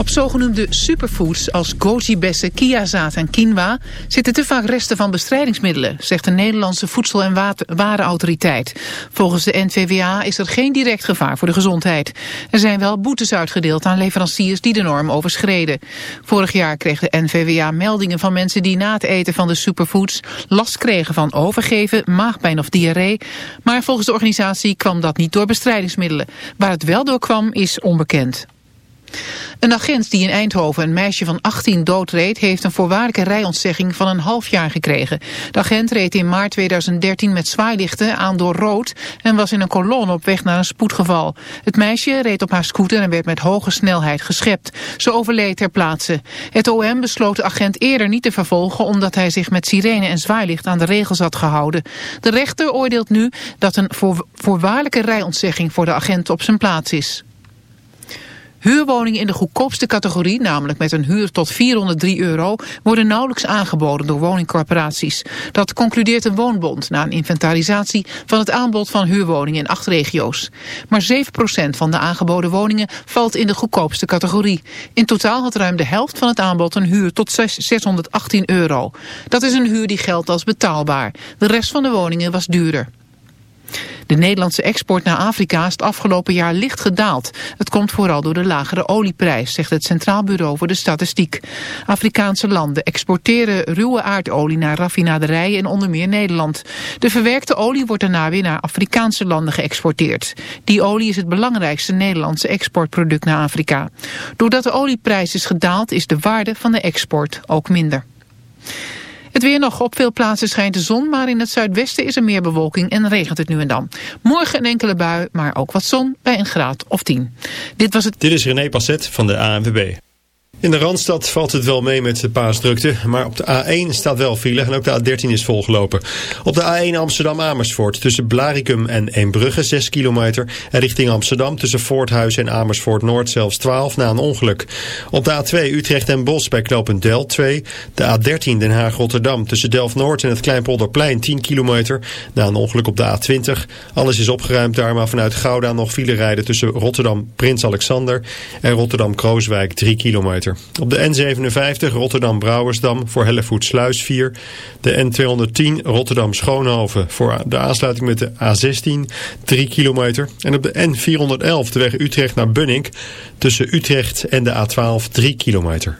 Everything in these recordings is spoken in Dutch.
Op zogenoemde superfoods als goji-bessen, kiazaad en quinoa... zitten te vaak resten van bestrijdingsmiddelen... zegt de Nederlandse Voedsel- en Warenautoriteit. Volgens de NVWA is er geen direct gevaar voor de gezondheid. Er zijn wel boetes uitgedeeld aan leveranciers die de norm overschreden. Vorig jaar kreeg de NVWA meldingen van mensen die na het eten van de superfoods... last kregen van overgeven, maagpijn of diarree. Maar volgens de organisatie kwam dat niet door bestrijdingsmiddelen. Waar het wel door kwam is onbekend. Een agent die in Eindhoven een meisje van 18 doodreed... heeft een voorwaardelijke rijontzegging van een half jaar gekregen. De agent reed in maart 2013 met zwaailichten aan door rood... en was in een kolon op weg naar een spoedgeval. Het meisje reed op haar scooter en werd met hoge snelheid geschept. Ze overleed ter plaatse. Het OM besloot de agent eerder niet te vervolgen... omdat hij zich met sirene en zwaailicht aan de regels had gehouden. De rechter oordeelt nu dat een voorwaardelijke rijontzegging... voor de agent op zijn plaats is. Huurwoningen in de goedkoopste categorie, namelijk met een huur tot 403 euro, worden nauwelijks aangeboden door woningcorporaties. Dat concludeert een woonbond na een inventarisatie van het aanbod van huurwoningen in acht regio's. Maar 7% van de aangeboden woningen valt in de goedkoopste categorie. In totaal had ruim de helft van het aanbod een huur tot 618 euro. Dat is een huur die geldt als betaalbaar. De rest van de woningen was duurder. De Nederlandse export naar Afrika is het afgelopen jaar licht gedaald. Het komt vooral door de lagere olieprijs, zegt het Centraal Bureau voor de Statistiek. Afrikaanse landen exporteren ruwe aardolie naar raffinaderijen in onder meer Nederland. De verwerkte olie wordt daarna weer naar Afrikaanse landen geëxporteerd. Die olie is het belangrijkste Nederlandse exportproduct naar Afrika. Doordat de olieprijs is gedaald is de waarde van de export ook minder. Het weer nog. Op veel plaatsen schijnt de zon, maar in het zuidwesten is er meer bewolking en regent het nu en dan. Morgen een enkele bui, maar ook wat zon bij een graad of 10. Dit was het... Dit is René Passet van de ANWB. In de Randstad valt het wel mee met de paasdrukte, maar op de A1 staat wel file en ook de A13 is volgelopen. Op de A1 Amsterdam-Amersfoort tussen Blaricum en Eembrugge 6 kilometer en richting Amsterdam tussen Voorthuis en Amersfoort-Noord zelfs 12 na een ongeluk. Op de A2 Utrecht en Bos bij knooppunt Del 2, de A13 Den Haag-Rotterdam tussen Delft-Noord en het Kleinpolderplein 10 kilometer na een ongeluk op de A20. Alles is opgeruimd daar, maar vanuit Gouda nog file rijden tussen Rotterdam-Prins Alexander en Rotterdam-Krooswijk 3 kilometer. Op de N57 Rotterdam-Brouwersdam voor Hellevoetsluis 4. De N210 Rotterdam-Schoonhoven voor de aansluiting met de A16 3 kilometer. En op de N411 de weg Utrecht naar Bunnik tussen Utrecht en de A12 3 kilometer.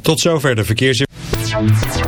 Tot zover de verkeersinformatie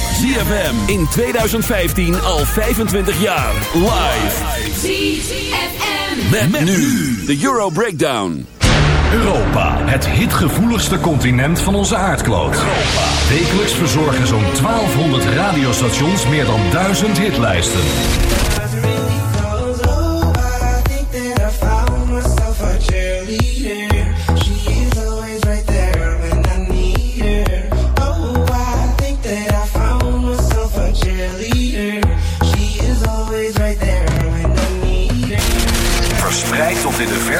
ZFM in 2015 al 25 jaar. Live. ZFM. Met, met nu de Euro Breakdown. Europa, het hitgevoeligste continent van onze aardkloot. Europa. Wekelijks verzorgen zo'n 1200 radiostations meer dan 1000 hitlijsten.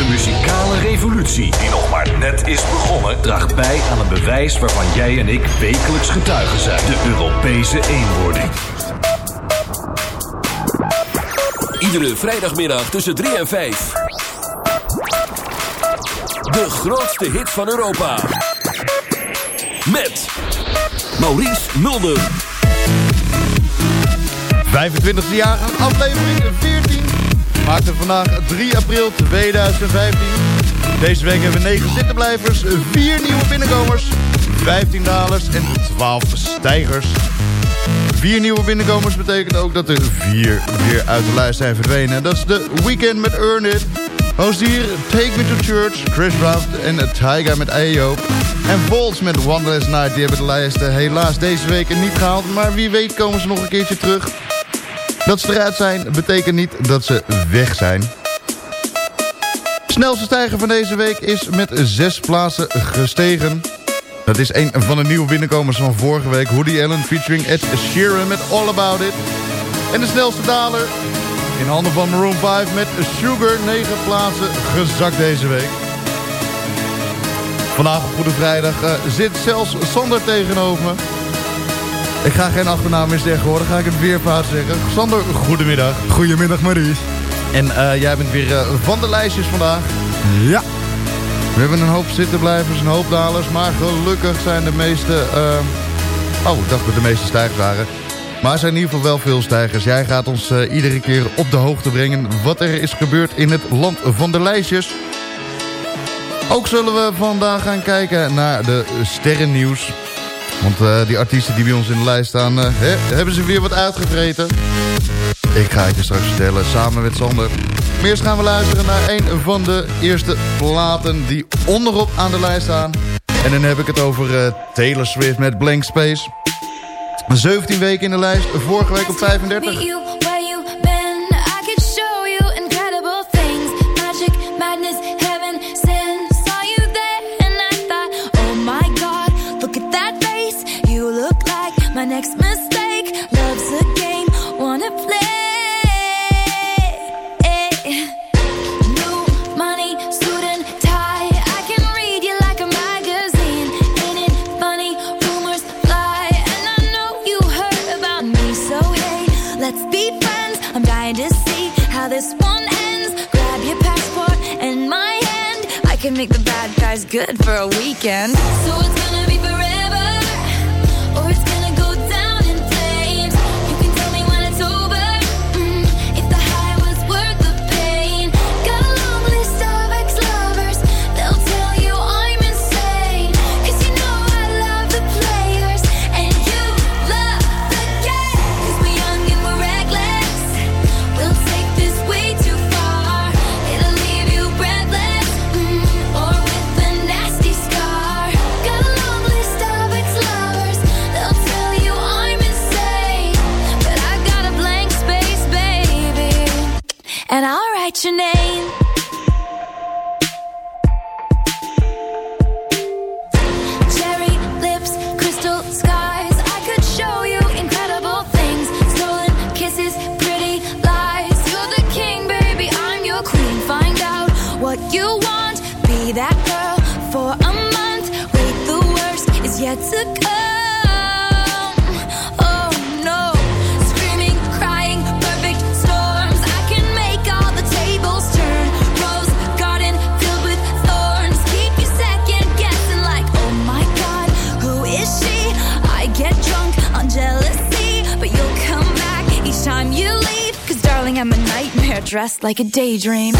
De muzikale revolutie, die nog maar net is begonnen, draagt bij aan een bewijs waarvan jij en ik wekelijks getuigen zijn: de Europese eenwording. Iedere vrijdagmiddag tussen 3 en 5. De grootste hit van Europa. Met Maurice Mulder. 25e jaar, aflevering 14 maakte vandaag 3 april 2015. Deze week hebben we 9 zittenblijvers, 4 nieuwe binnenkomers, 15 dalers en 12 stijgers. 4 nieuwe binnenkomers betekent ook dat er 4 weer uit de lijst zijn verdwenen. Dat is de Weekend met Earn It. Host hier Take Me To Church, Chris Brown en Tyga met AO. En Volts met One Last Night, die hebben de lijsten helaas deze week niet gehaald. Maar wie weet komen ze nog een keertje terug. Dat ze eruit zijn, betekent niet dat ze weg zijn. Snelste stijger van deze week is met zes plaatsen gestegen. Dat is een van de nieuwe binnenkomers van vorige week. Woody Allen featuring Ed Sheeran met All About It. En de snelste daler in handen van Maroon 5 met Sugar. 9 plaatsen gezakt deze week. Vandaag op Goede Vrijdag uh, zit zelfs Sander tegenover me. Ik ga geen achternaam meer zeggen hoor, dan ga ik het weer fout zeggen. Sander, goedemiddag. Goedemiddag Maries. En uh, jij bent weer uh, van de lijstjes vandaag. Ja. We hebben een hoop zittenblijvers, een hoop dalers. Maar gelukkig zijn de meeste... Uh... Oh, ik dacht dat de meeste stijgers waren. Maar er zijn in ieder geval wel veel stijgers. Jij gaat ons iedere keer op de hoogte brengen... wat er is gebeurd in het land van de lijstjes. Ook zullen we vandaag gaan kijken naar de sterrennieuws. Want uh, die artiesten die bij ons in de lijst staan, uh, hè, hebben ze weer wat uitgevreten? Ik ga het je straks vertellen, samen met Sander. Maar eerst gaan we luisteren naar een van de eerste platen die onderop aan de lijst staan. En dan heb ik het over uh, Taylor Swift met Blank Space. 17 weken in de lijst, vorige week op 35. Make the bad guys good for a weekend. So it's gonna like a daydream.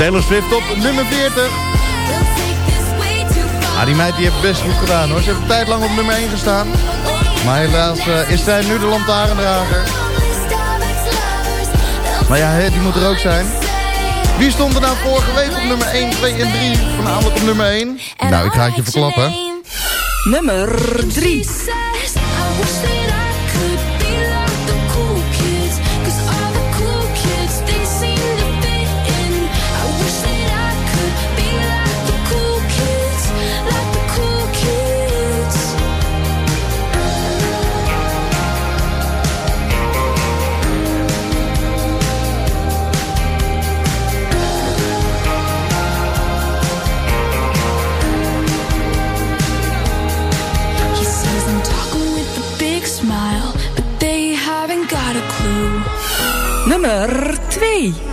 Taylor Swift op nummer 40. We'll take this way too far. Ah, die meid die heeft best goed gedaan hoor. Ze heeft een tijd lang op nummer 1 gestaan. Maar helaas eh, is zij nu de lantaarndrager. Maar ja, hè, die moet er ook zijn. Wie stond er nou vorige week op nummer 1, 2 en 3? Voornamelijk op nummer 1. Nou, ik ga het je verklappen. Nummer 3. Nummer 2.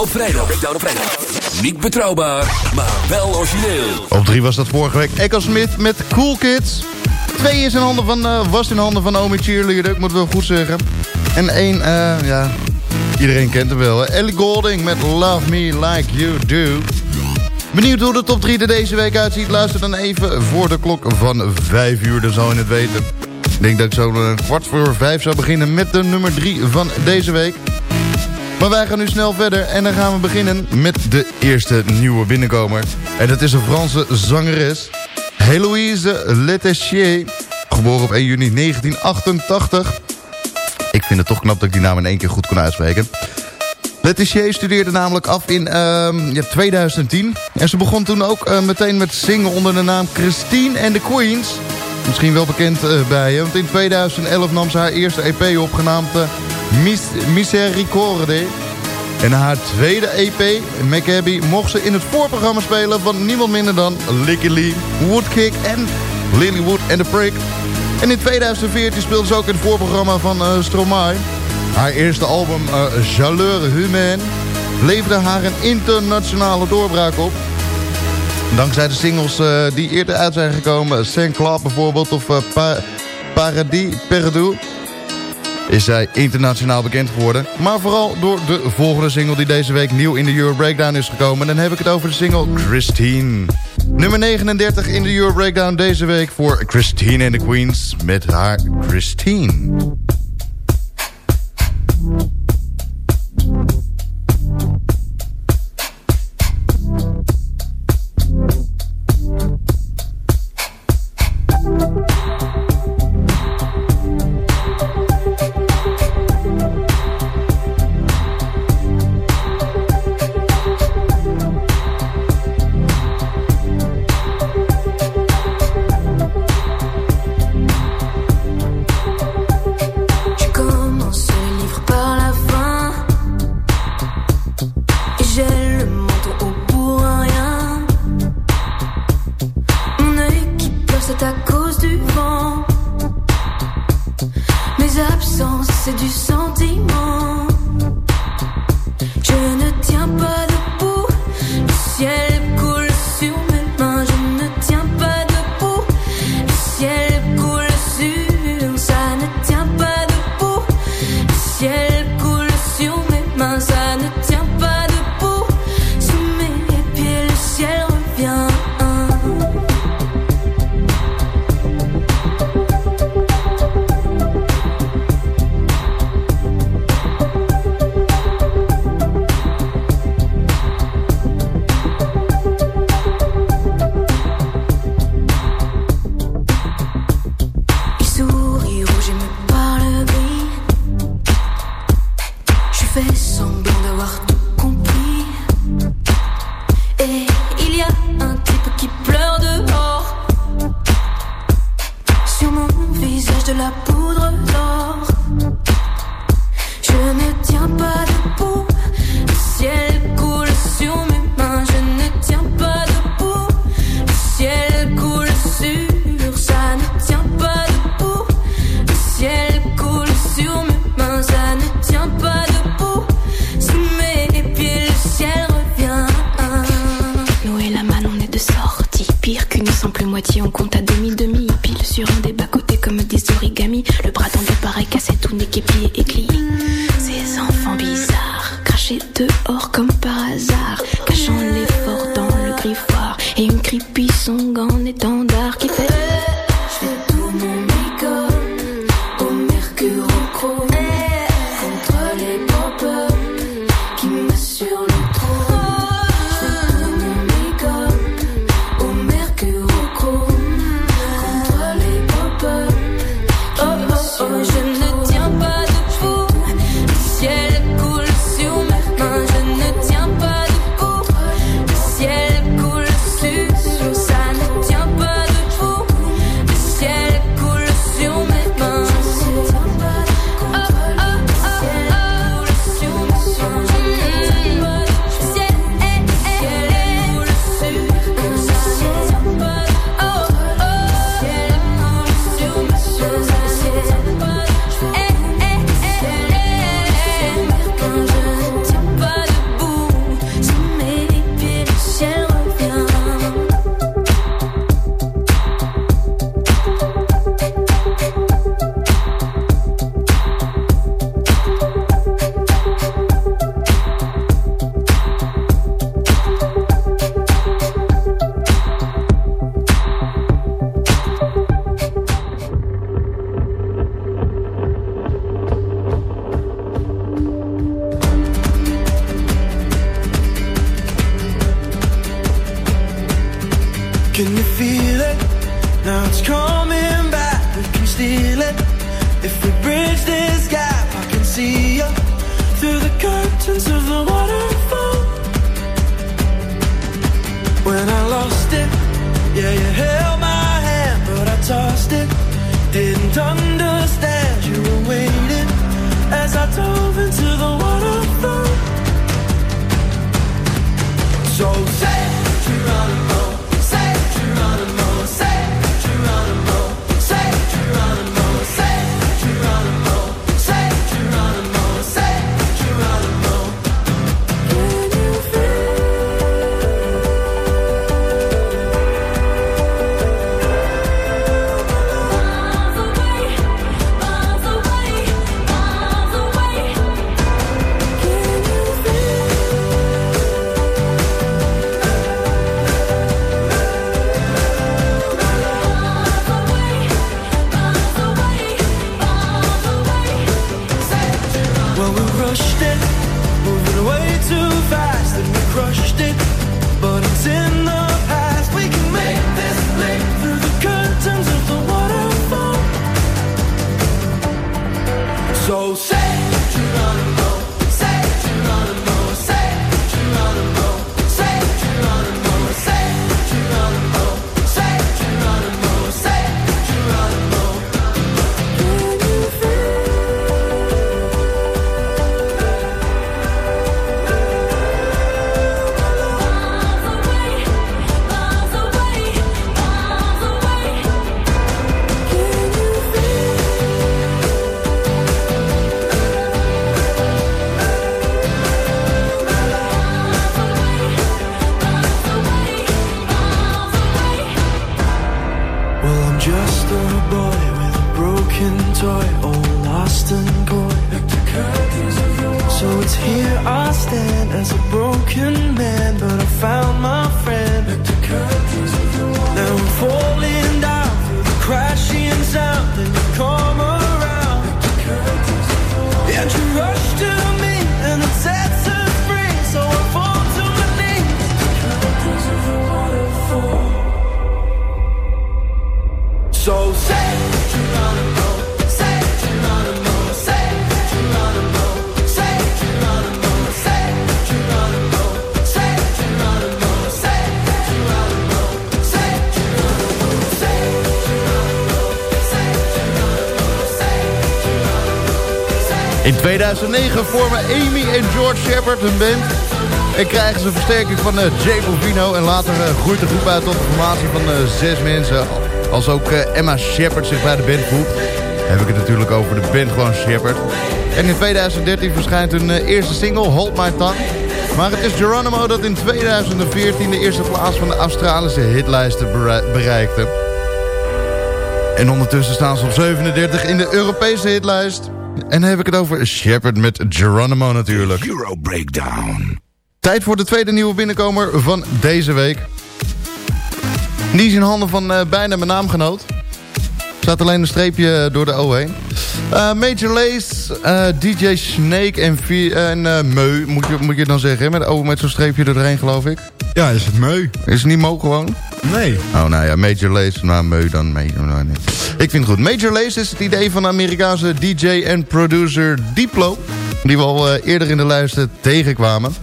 Op vrijdag. Breakdown op vrijdag. Niet betrouwbaar, maar wel origineel. Op 3 was dat vorige week Echo Smith met Cool Kids. 2 is in handen van, eh, was in handen van Omi Cheerleader, ik moet wel goed zeggen. En 1, eh, ja, iedereen kent hem wel. Ellie Golding met Love Me Like You Do. Benieuwd hoe de top 3 er deze week uitziet? Luister dan even voor de klok van 5 uur, dan zal je het weten. Ik denk dat ik zo een kwart voor 5 zou beginnen met de nummer 3 van deze week. Maar wij gaan nu snel verder en dan gaan we beginnen met de eerste nieuwe binnenkomer. En dat is een Franse zangeres, Héloïse Letessier, geboren op 1 juni 1988. Ik vind het toch knap dat ik die naam in één keer goed kon uitspreken. Letitia studeerde namelijk af in ehm, ja, 2010. En ze begon toen ook eh, meteen met zingen onder de naam Christine and the Queens. Misschien wel bekend eh, bij je, want in 2011 nam ze haar eerste EP op, genaamd uh, Mis Misericorde. En haar tweede EP, Maccabi, mocht ze in het voorprogramma spelen van niemand minder dan Licky Lee, Woodkick en Lilywood and the Prick. En in 2014 speelde ze ook in het voorprogramma van uh, Stromae. Haar eerste album, uh, Jaleur Humaine, leverde haar een internationale doorbraak op. Dankzij de singles uh, die eerder uit zijn gekomen, Saint Club bijvoorbeeld of uh, pa Paradis Perdu, is zij internationaal bekend geworden. Maar vooral door de volgende single die deze week nieuw in de Euro Breakdown is gekomen. Dan heb ik het over de single Christine. Nummer 39 in de Euro Breakdown deze week voor Christine and the Queens met haar Christine. c'est à cause du vent. Mes absences, c'est du sentiment. 2009 vormen Amy en George Shepard een band. En krijgen ze versterking van uh, Jay Bovino. En later eh, groeit de groep uit tot een formatie van eh, zes mensen. Als ook Emma Shepard zich bij de band voegt. Heb ik het natuurlijk over de band gewoon Shepard. En in 2013 verschijnt hun eerste single, Hold My Tongue. Maar het is Geronimo dat in 2014 de eerste plaats van de Australische hitlijsten berei- bereikte. En ondertussen staan ze op 37 in de Europese hitlijst. En dan heb ik het over Shepard met Geronimo natuurlijk. Euro Breakdown. Tijd voor de tweede nieuwe binnenkomer van deze week. Die is in handen van eh, bijna mijn naamgenoot. Staat alleen een streepje door de O heen. Eh, Major Lace, eh, DJ Snake en, en eh, Meu, moet je, moet je dan zeggen. Met O met zo'n streepje er doorheen, geloof ik. Ja, is het Meu. Is het niet Mo gewoon? Nee. Oh, nou ja, Major Lace, nou Meu dan Meu. Nou, nee. Ik vind het goed. Major Lace is het idee van de Amerikaanse DJ en producer Diplo. Die we al eh, eerder in de lijsten tegenkwamen.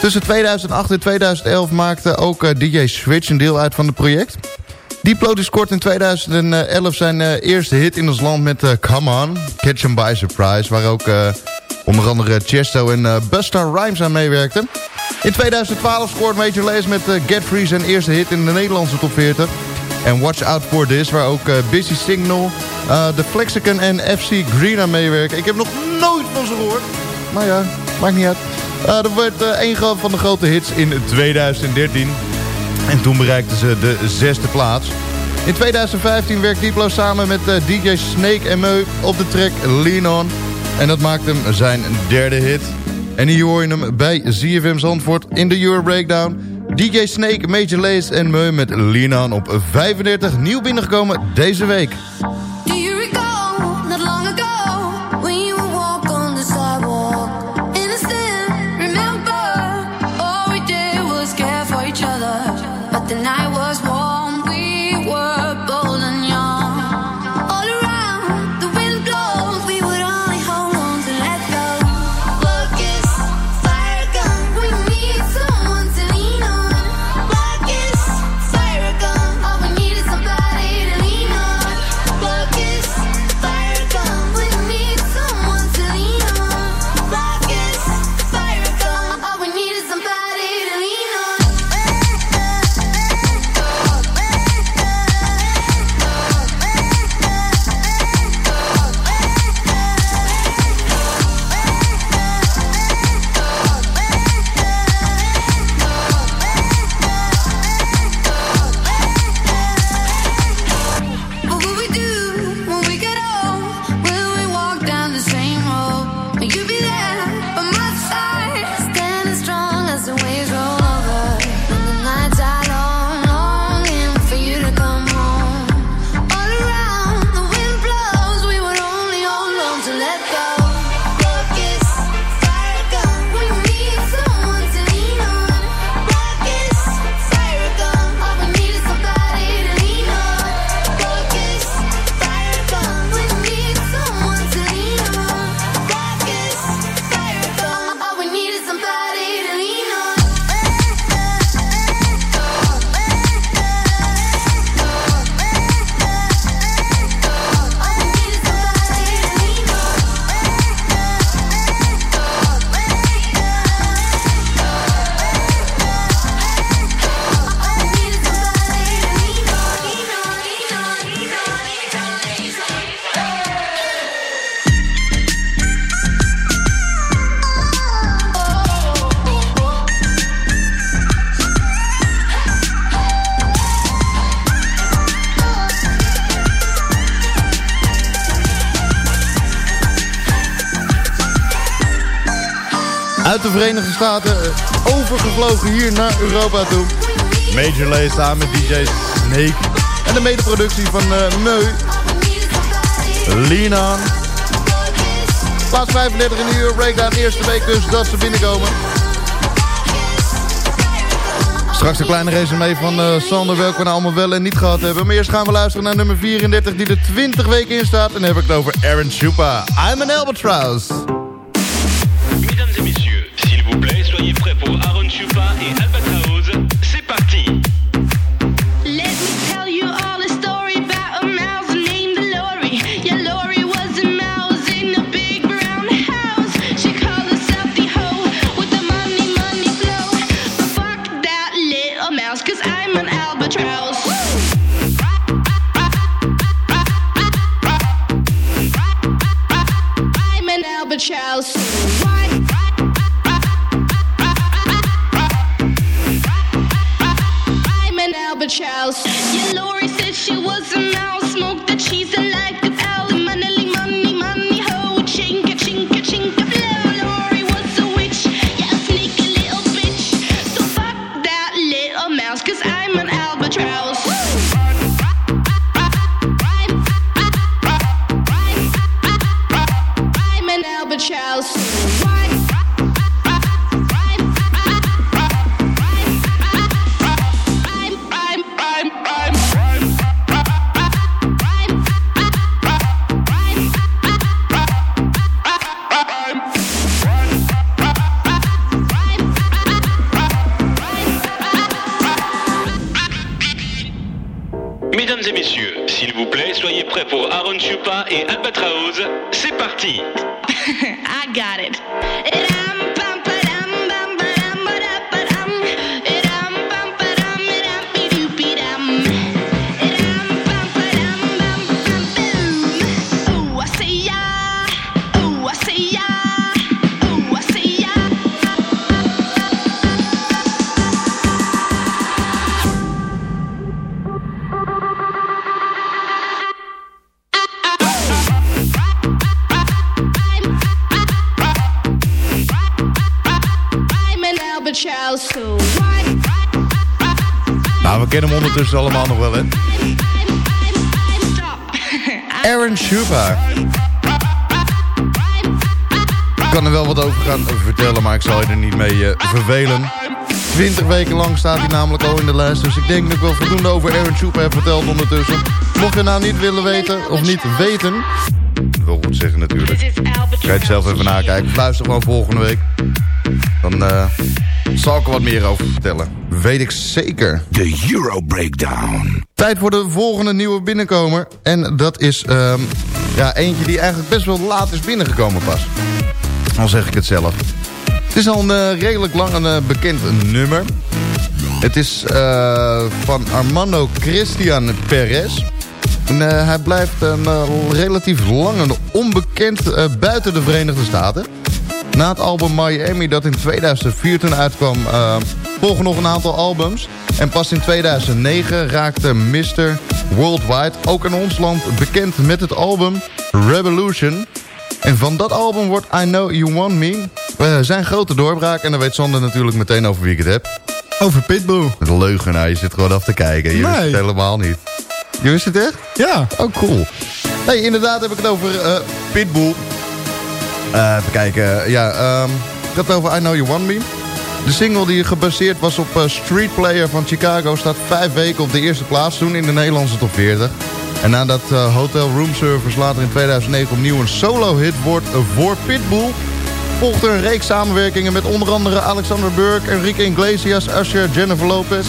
Tussen 2008 en 2011 maakte ook eh, DJ Switch een deel uit van het project. Diplo scoort in 2011 zijn eh, eerste hit in ons land met Come On, Catch 'em by Surprise... waar ook onder andere Chesto en eh Busta Rhymes aan meewerkten. In 2012 scoort Major Lazer met eh, Get Free zijn eerste hit in de Nederlandse top 40. En Watch Out For This, waar ook eh, Busy Signal, eh The Flexicon en FC Green aan meewerken. Ik heb nog nooit van ze gehoord. Maar ja, maakt niet uit. Eh dat werd eh, een van de grote hits in 2013. En toen bereikten ze de zesde plaats. In 2015 werkt Diplo samen met eh, DJ Snake en Meu op de track Lean On. En dat maakt hem zijn derde hit. En hier hoor je hem bij ZFM Zandvoort in de Euro Breakdown. DJ Snake, Major Lace en Meu met On op 35. Nieuw binnengekomen deze week. Verenigde Staten eh, overgevlogen hier naar Europa toe. Major Lay samen met DJ Snake. En de medeproductie van eh Meu. On. Plaats 35 in de Euro Breakdown. Eerste week dus dat ze binnenkomen. Straks een kleine resume van eh, Sander welke we nou allemaal wel en niet gehad hebben. Maar eerst gaan we luisteren naar nummer 34 die er 20 weken in staat. En dan heb ik het over Aaron Chupa. I'm an Albatross. Ondertussen allemaal nog wel, hè? Aaron Schuba. Ik kan er wel wat over gaan vertellen, maar ik zal je er niet mee eh, vervelen. 20 weken lang staat hij namelijk al in de lijst. Dus ik denk dat ik wel voldoende over Aaron Schuba heb verteld ondertussen. Mocht je nou niet willen weten, of niet weten... Ik wil goed zeggen natuurlijk. Ga je het zelf even nakijken. Luister gewoon volgende week. Dan eh, zal ik er wat meer over vertellen. Weet ik zeker. De Euro Breakdown. Tijd voor de volgende nieuwe binnenkomer. En dat is ehm, ja, eentje die eigenlijk best wel laat is binnengekomen pas. Al zeg ik het zelf. Het is al een eh, redelijk lang een eh, bekend nummer. Het is van Armando Christian Perez. En, hij blijft een, relatief lang en onbekend buiten de Verenigde Staten. Na het album Miami dat in 2004 toen uitkwam... eh, volgen nog een aantal albums. En pas in 2009 raakte Mr. Worldwide ook in ons land bekend met het album Revolution. En van dat album wordt I Know You Want Me eh, zijn grote doorbraak. En dan weet Sander natuurlijk meteen over wie ik het heb. Over Pitbull. Met een leugenaar, je zit gewoon af te kijken. Je wist Nee. het helemaal niet. Je wist het echt? Ja. Oh, cool. Nee, inderdaad heb ik het over eh, Pitbull. Eh, even kijken. Ja, ehm, ik had het over I Know You Want Me. De single die gebaseerd was op eh, Street Player van Chicago... staat vijf weken op de eerste plaats toen in de Nederlandse top 40. En nadat eh, Hotel Room Service later in 2009 opnieuw een solo-hit wordt voor Pitbull... volgde een reeks samenwerkingen met onder andere Alexander Burke... Enrique Iglesias, Usher, Jennifer Lopez...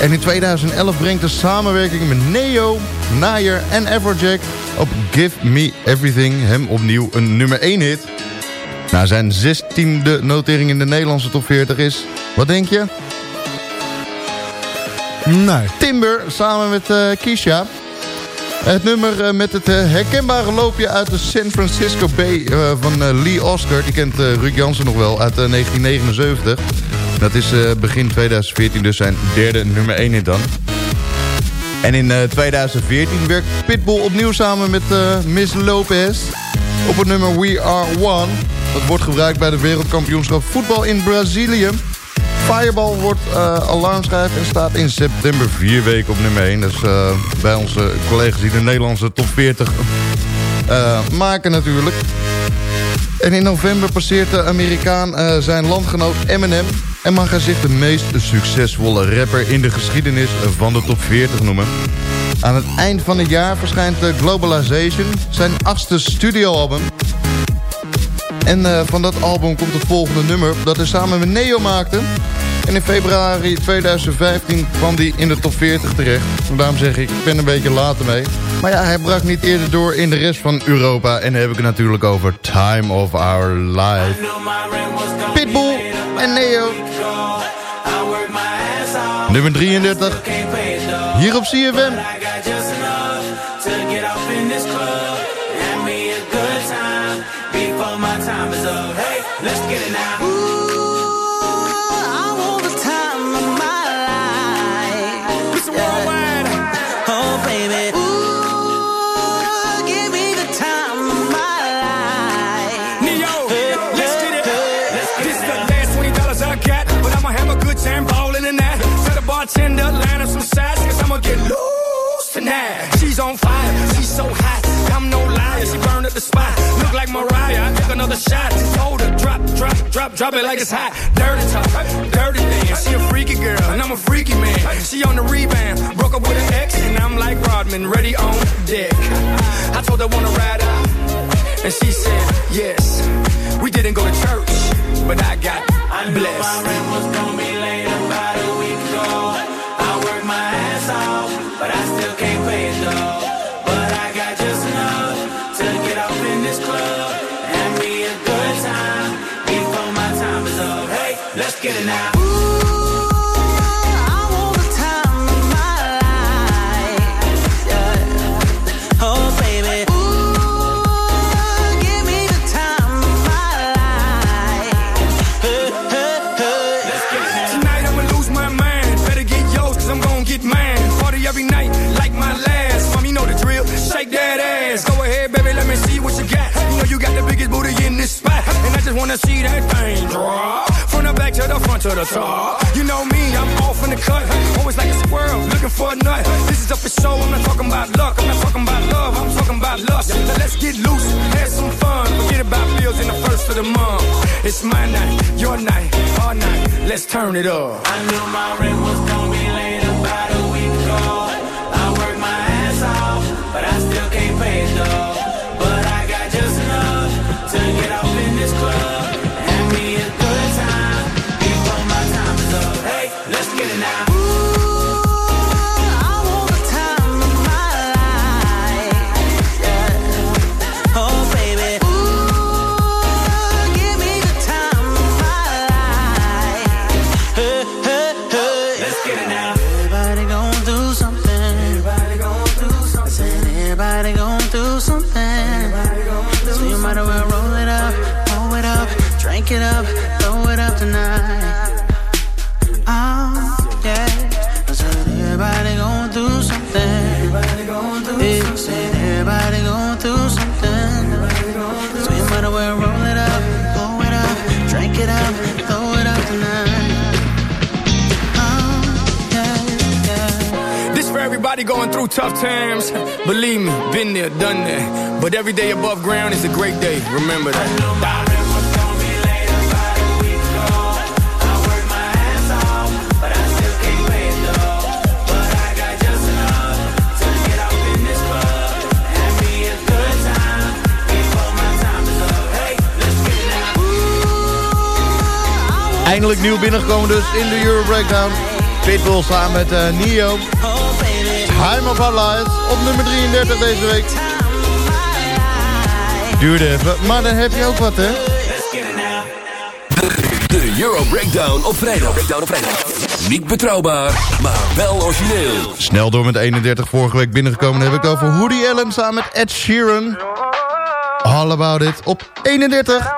En in 2011 brengt de samenwerking met Neo, Nayer en Everjack op Give Me Everything hem opnieuw een nummer 1 hit. Na zijn 16e notering in de Nederlandse top 40 is, wat denk je? Nee. Timber samen met Keisha. Het nummer eh, met het eh, herkenbare loopje uit de San Francisco Bay van Lee Oscar. Die kent Ruud Jansen nog wel uit eh, 1979. Dat is eh, begin 2014 dus zijn derde nummer 1 hit dan. En in eh, 2014 werkt Pitbull opnieuw samen met eh, Miss Lopez op het nummer We Are One. Dat wordt gebruikt bij de wereldkampioenschap voetbal in Brazilië. Fireball wordt uh, alarmschijf en staat in september vier weken op nummer 1. Dus uh, bij onze collega's die de Nederlandse top 40 uh, maken natuurlijk. En in november passeert de Amerikaan zijn landgenoot Eminem... en mag hij zich de meest succesvolle rapper in de geschiedenis van de top 40 noemen. Aan het eind van het jaar verschijnt Globalization, zijn achtste studioalbum... En uh, van dat album komt het volgende nummer dat hij samen met Neo maakte. En in februari 2015 kwam hij in de top 40 terecht. Daarom zeg ik, ik ben een beetje later mee. Maar ja, hij brak niet eerder door in de rest van Europa. En dan heb ik het natuurlijk over Time of Our Life. Pitbull en Neo. Nummer 33. Hier op CFM. Tonight. She's on fire, she's so hot. I'm no liar, she burned up the spot. Look like Mariah, I took another shot. Told her drop, drop, drop, drop it like it's hot. Dirty talk, dirty dance. She a freaky girl, and I'm a freaky man. She on the rebound, broke up with an ex, and I'm like Rodman, ready on deck. I told her wanna ride out, and she said yes. We didn't go to church, but I got I knew blessed. my rent was gonna be Wanna see that thing drop. From the back to the front to the top. You know me, I'm off in the cut. Always like a squirrel, looking for a nut. This is up for show, I'm not talking about luck. I'm not talking about love, I'm talking about lust. Now let's get loose, have some fun. Forget about bills in the first of the month. It's my night, your night, our night. Let's turn it up. I knew my rent was gonna be late about a week ago. I worked my ass off, but I still can't pay it though. But I got just enough to get off in this club something. Through tough times? Believe me, been there, done that. But every day above ground is a great day. Remember that. Eindelijk nieuw binnengekomen dus in de Euro Breakdown. Pitbull samen met eh, Nio. Time of Our Lives op nummer 33 deze week. Duurde even, maar dan heb je ook wat hè. De Euro Breakdown op vrijdag. Breakdown op vrijdag. Niet betrouwbaar, maar wel origineel. Snel door met 31 vorige week binnengekomen. Dan heb ik het over Woody Allen samen met Ed Sheeran. All About It op 31.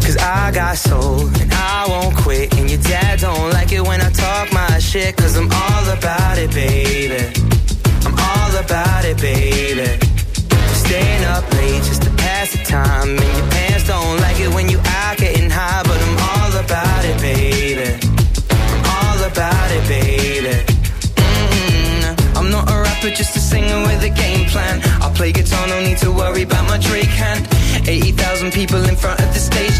Cause I got soul and I won't quit. And your dad don't like it when I talk shit. Cause I'm all about it, baby. I'm all about it, baby. Staying up late just to pass the time. And your pants don't like it when you out getting high. But I'm all about it, baby. I'm all about it, baby. Mm-hmm. I'm not a rapper, just a singer with a game plan. I'll play guitar, no need to worry about my Drake hand. 80,000 people in front of the stage,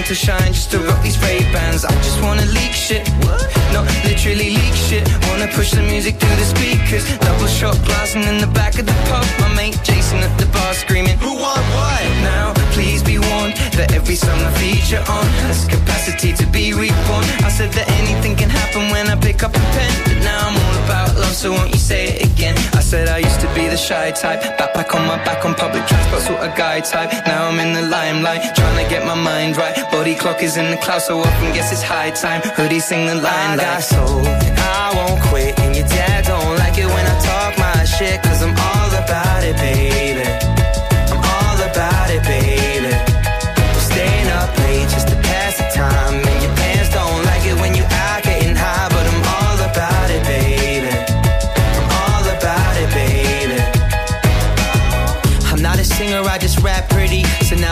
sun to shine just to rock these Ray bands. I just wanna leak shit, what? not literally leak shit. Wanna push the music through the speakers. Double shot glass and in the back of the pub, my mate Jason at the bar screaming, Who want what? Now, please be warned that every song I feature on has capacity to be reborn. I said that anything can happen when I pick up a pen, but now I'm all about love, so won't you say it again? I said I used to be the shy type, backpack on my back on public transport, sort of guy type. Now I'm in the limelight, trying to get my mind right. Body clock is in the cloud, so often guess it's high time. Hoodie sing the line like, I got soul, and I won't quit. And your dad don't like it when I talk my shit, cause I'm all about it, baby.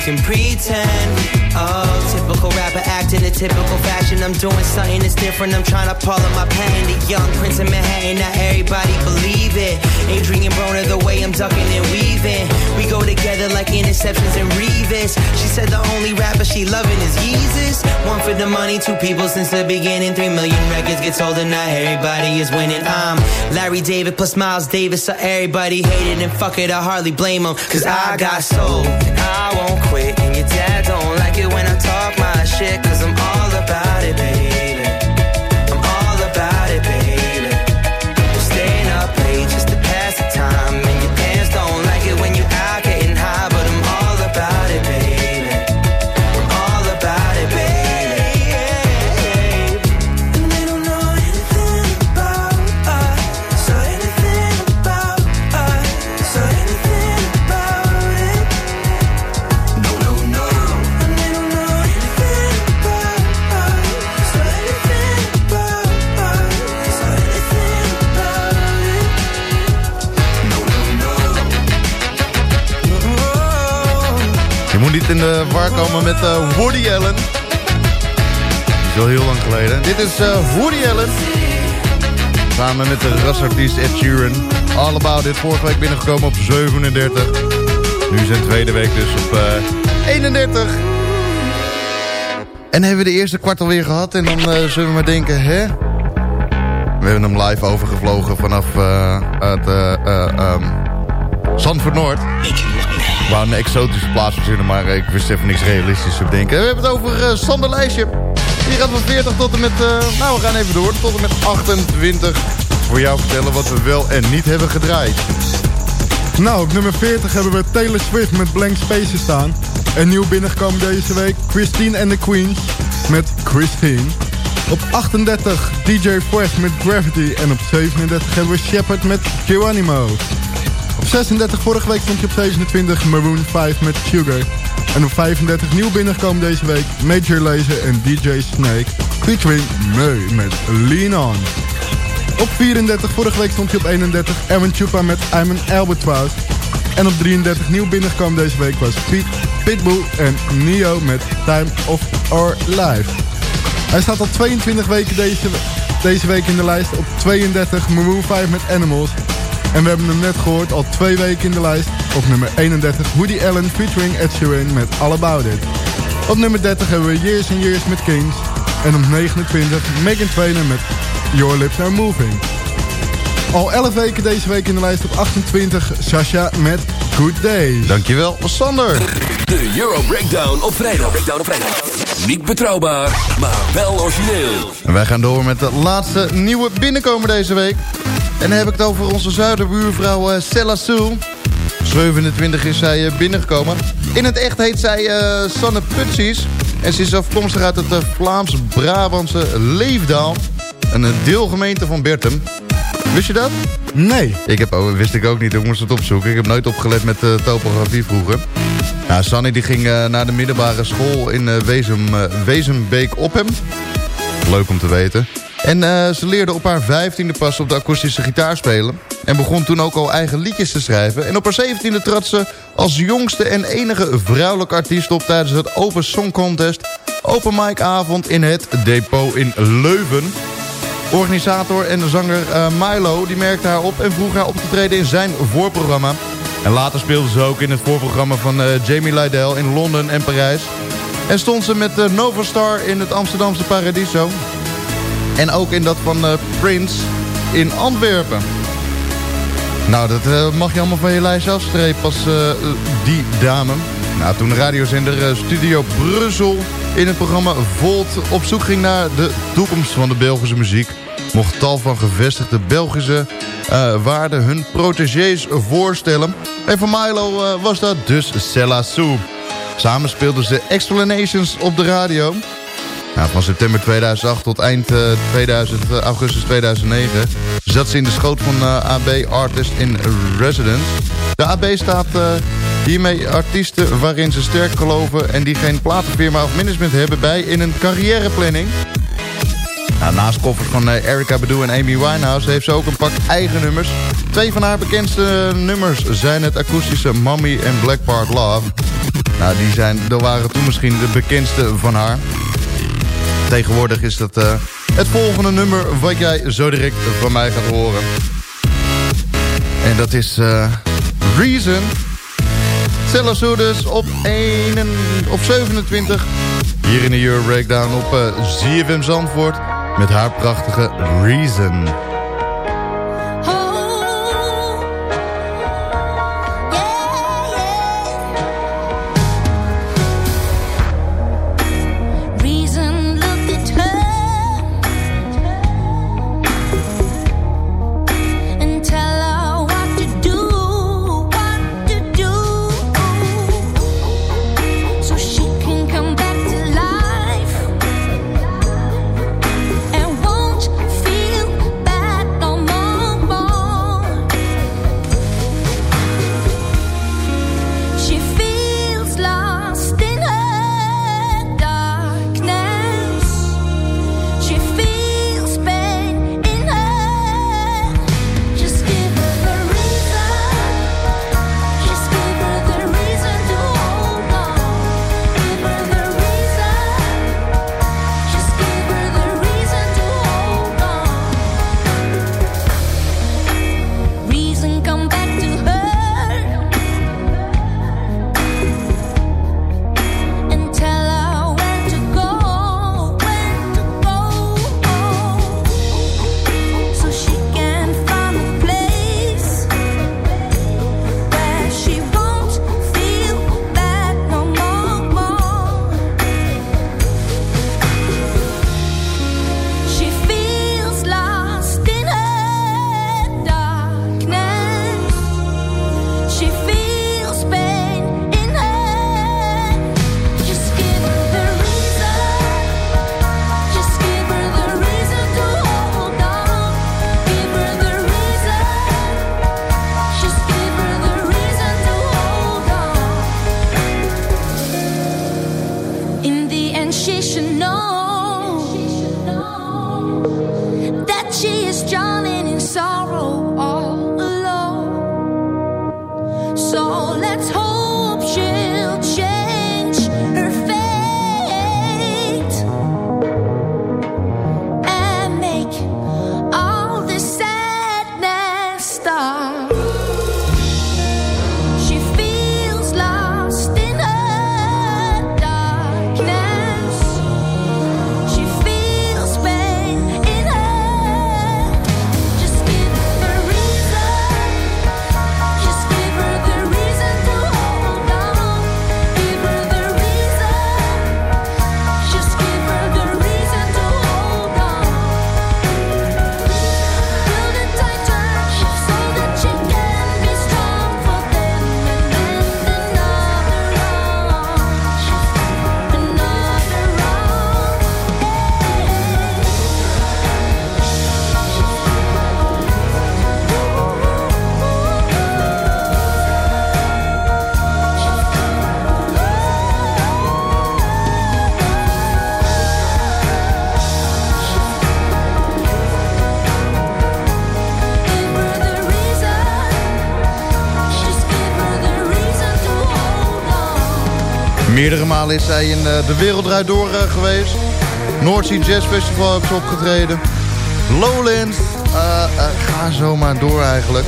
can pretend. Oh, typical rapper acting a typical fashion. I'm doing something that's different. I'm trying to pull up my pen. The young prince of Manhattan, not everybody believe it. Adrian Broner, the way I'm ducking and weaving. We go together like interceptions and Revis. She said the only rapper she loving is Yeezus. One for the money, two people since the beginning. Three million records get sold and not everybody is winning. I'm Larry David plus Miles Davis, so everybody hated and fuck it, I hardly blame them. Cause I got soul and I won't quit. And your dad don't like it when I talk my shit. Cause I'm all about it, baby. War komen met eh, Woody Allen. Dat is al heel lang geleden. Dit is eh, Woody Allen. Samen met de rasartiest Ed Sheeran. All About It. Vorige week binnengekomen op 37. Nu zijn tweede week dus op eh, 31. En hebben we de eerste kwart alweer gehad. En dan eh, zullen we maar denken, hè? We hebben hem live overgevlogen vanaf eh, het uh, uh, um, Zandvoort Noord. Wou een exotische plaats verzinnen, maar ik wist even niks realistisch te bedenken. We hebben het over uh, Sander Lijstje. Die gaat van 40 tot en met... Uh, nou, we gaan even door. Tot en met 28. Voor jou vertellen wat we wel en niet hebben gedraaid. Nou, op nummer 40 hebben we Taylor Swift met Blank Space staan. En nieuw binnengekomen deze week Christine and the Queens met Christine. Op 38 DJ Fresh met Gravity. En op 37 hebben we Shepard met Geronimo. Op 36 vorige week stond je op 27 Maroon 5 met Sugar. En op 35 nieuw binnengekomen deze week Major Lazer en DJ Snake. Featuring Meu met Lean On. Op 34, vorige week stond hij op 31. Erwin Chupa met I'm an Albatross. En op 33 nieuw binnengekomen deze week was Piet, Pitbull en Neo met Time of Our Life. Hij staat al 22 weken deze, deze week in de lijst. Op 32 Maroon 5 met Animals. En we hebben hem net gehoord, al twee weken in de lijst. Op nummer 31 Woody Allen featuring Ed Sheeran met All About It. Op nummer 30 hebben we Years and Years met Kings. En op 29 Megan Trainor met Your Lips Are Moving. Al 11 weken deze week in de lijst op 28 Sasha met Good Day. Dankjewel, Sander. De Euro Breakdown op vrijdag. Breakdown op vrijdag. Niet betrouwbaar, maar wel origineel. Wij gaan door met de laatste nieuwe binnenkomer deze week. En dan heb ik het over onze zuiderbuurvrouw uh, Sella Sue. 27 is zij uh, binnengekomen. In het echt heet zij uh, Sanne Putsies. En ze is afkomstig uit het Vlaams-Brabantse Leefdaal. Een deelgemeente van Bertum. Wist je dat? Nee. Ik heb, wist ik ook niet, ik moest het opzoeken. Ik heb nooit opgelet met uh, topografie vroeger. Nou, Sanny die ging uh, naar de middelbare school in uh, Wezem, Wezenbeek op hem. Leuk om te weten. En ze leerde op haar vijftiende pas op de akoestische gitaar spelen. En begon toen ook al eigen liedjes te schrijven. En op haar zeventiende trad ze als jongste en enige vrouwelijke artiest op... tijdens het Open Song Contest Open Mic avond in het Depot in Leuven. Organisator en zanger uh, Milo die merkte haar op en vroeg haar op te treden in zijn voorprogramma. En later speelde ze ook in het voorprogramma van uh, Jamie Lydell in Londen en Parijs. En stond ze met uh, Nova Star in het Amsterdamse Paradiso. En ook in dat van Prince in Antwerpen. Nou, dat mag je allemaal van je lijst afstrepen als die dame. Nou, toen de radiozender Studio Brussel in het programma Volt op zoek ging naar de toekomst van de Belgische muziek... mocht tal van gevestigde Belgische uh, waarden hun protégés voorstellen. En voor Milo uh, was dat dus Cella Sue. Samen speelden ze Explanations op de radio. Nou, van september 2008 tot eind 2000, augustus 2009 zat ze in de schoot van AB Artist in Residence. De AB staat hiermee artiesten waarin ze sterk geloven... en die geen platenfirma of management hebben bij in een carrièreplanning. Nou, naast koffers van uh, Erica Badu en Amy Winehouse heeft ze ook een pak eigen nummers. Twee van haar bekendste nummers zijn het akoestische Mommy en Black Part Love. Nou, die zijn, dat waren toen misschien de bekendste van haar. Tegenwoordig is dat uh, het volgende nummer wat jij zo direct van mij gaat horen. En dat is uh, Reason Stella Souders op, 1 en, op 27. Hier in de Euro Breakdown op uh, ZFM Zandvoort. Met haar prachtige Reason. Malen is zij in eh, de Wereld Draait Door eh, geweest. Sea Jazz Festival heeft ze opgetreden. Lowlands. eh, ga zo maar door eigenlijk.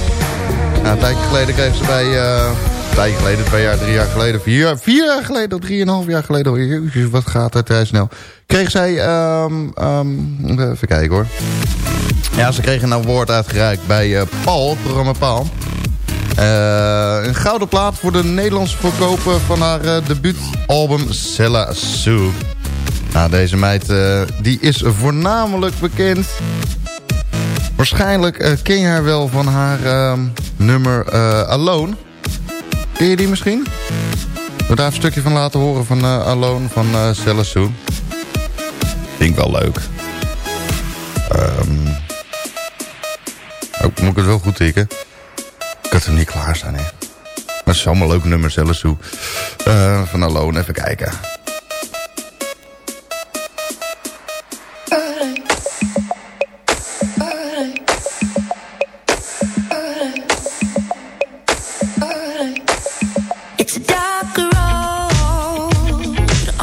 Nou, een tijdje geleden kreeg ze bij... een tijdje geleden, twee jaar, drie jaar geleden, vier, jaar- vier jaar geleden, drieënhalf jaar geleden. wat gaat het vrij snel. Kreeg zij, ehm, ehm, even kijken hoor. Ja, ze kreeg een award uitgereikt bij Paul, het programma Paul. Eh, een gouden plaat voor de Nederlandse verkopen van haar eh, debuutalbum Cella Sue. Nou, deze meid eh, die is voornamelijk bekend. Waarschijnlijk ken je haar wel van haar ehm, nummer Alone. Ken je die misschien? Wil daar een stukje van laten horen van Alone van uh, Sue. Vind ik wel leuk. Oh, moet ik het wel goed tikken? Ik had er niet klaar staan, hè. Maar het is allemaal leuke nummers, zelfs toe. Eh, van Alone, even kijken.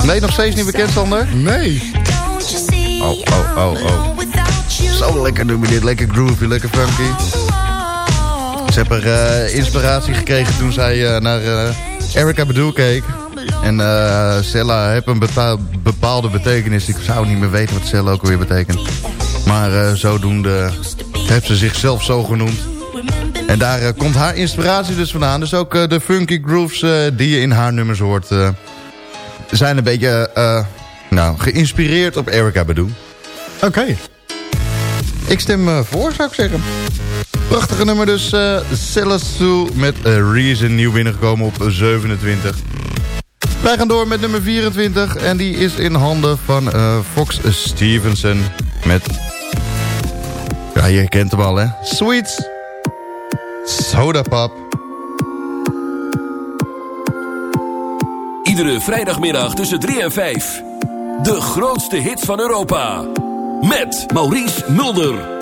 Nee, nog steeds niet bekend, Sander? Nee. Oh, oh, oh, oh. Zo lekker doen we dit. Lekker groovy, lekker funky. Ze hebben er eh, inspiratie gekregen toen zij eh, naar eh Erica Bedoel keek. En eh Cella heeft een bepaalde betekenis. Ik zou niet meer weten wat Cella ook alweer betekent. Maar zodoende heeft ze zichzelf zo genoemd. En daar komt haar inspiratie dus vandaan. Dus ook de funky grooves die je in haar nummers hoort... zijn een beetje nou, geïnspireerd op Erica Badu. Oké. Ik stem voor, zou ik zeggen. Prachtige nummer dus. eh Sue met eh, Reason nieuw binnengekomen op 27. Wij gaan door met nummer 24. En die is in handen van eh, Fox Stevenson. Met... Ja, je kent hem al, hè? Sweets. Soda Pop. Iedere vrijdagmiddag tussen 3 en 5. De grootste hits van Europa. Met Maurice Mulder.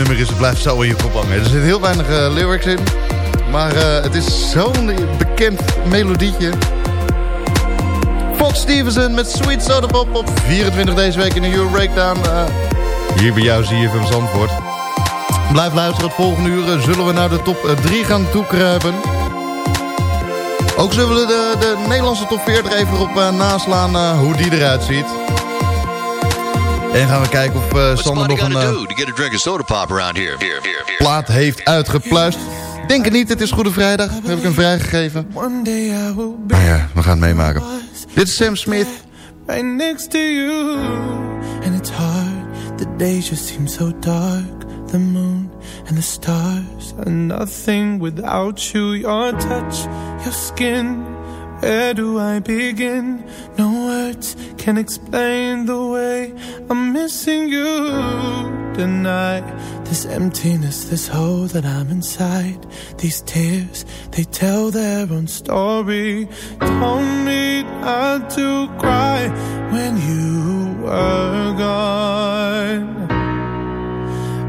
Nummer is, het blijft zo in je kop hangen. Er zit heel weinig eh, lyrics in. Maar eh, het is zo'n bekend melodietje. Fox Stevenson met Sweet Soda Pop op 24 deze week in de Euro Breakdown. eh, hier bij jou zie je van Zandvoort. Blijf luisteren, het volgende uur zullen we naar de top 3 gaan toekruipen. Ook zullen we de, de Nederlandse top 40 even op naslaan hoe die eruit ziet. En gaan we kijken of eh, What's Sander nog een Gotta Do to get a drink of soda pop around here? Here, here, here. plaat heeft uitgepluist. Denk het niet, het is Goede Vrijdag. Heb ik hem vrijgegeven. Maar ja, we gaan het meemaken. Dit is Sam Smith. right next to you. And it's hard, the days just seem so dark. The moon and the stars are nothing without you. Your touch, your skin. Where do I begin? No words can explain the way I'm missing you tonight. This emptiness, this hole that I'm inside. These tears, they tell their own story. Told me not to cry when you were gone.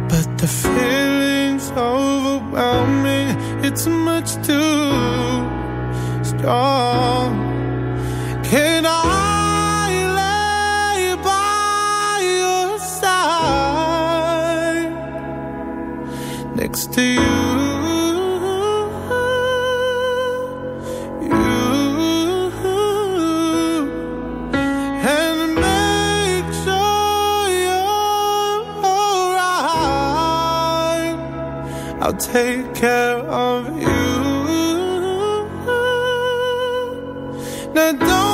But the feeling's overwhelming. It's much too I'll take care of you. Now don't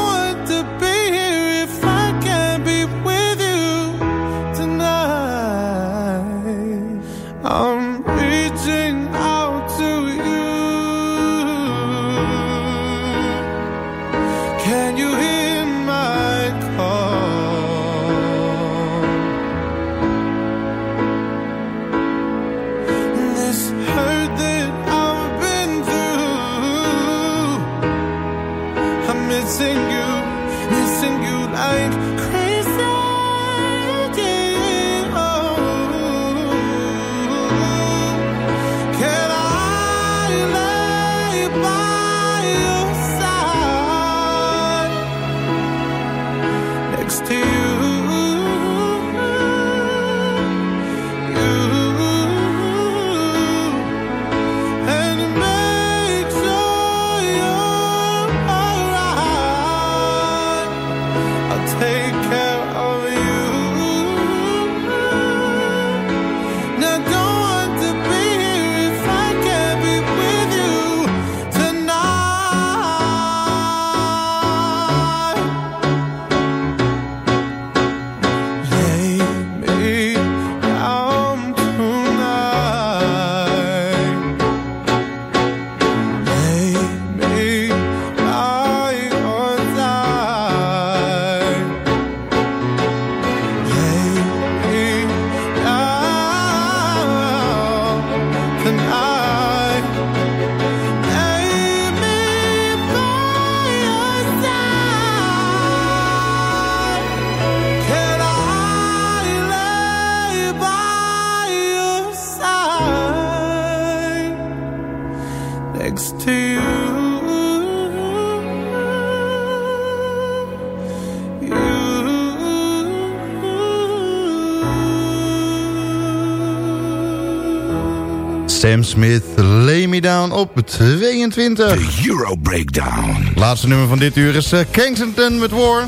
Sam Smith, Lay Me Down op 22. De Euro Breakdown. Laatste nummer van dit uur is uh, Kensington met War.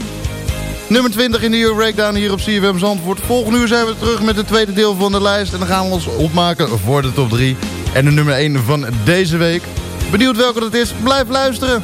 Nummer 20 in de Euro Breakdown hier op CFM Zandvoort. Volgende uur zijn we terug met het tweede deel van de lijst. En dan gaan we ons opmaken voor de top 3. En de nummer 1 van deze week. Benieuwd welke dat is? Blijf luisteren.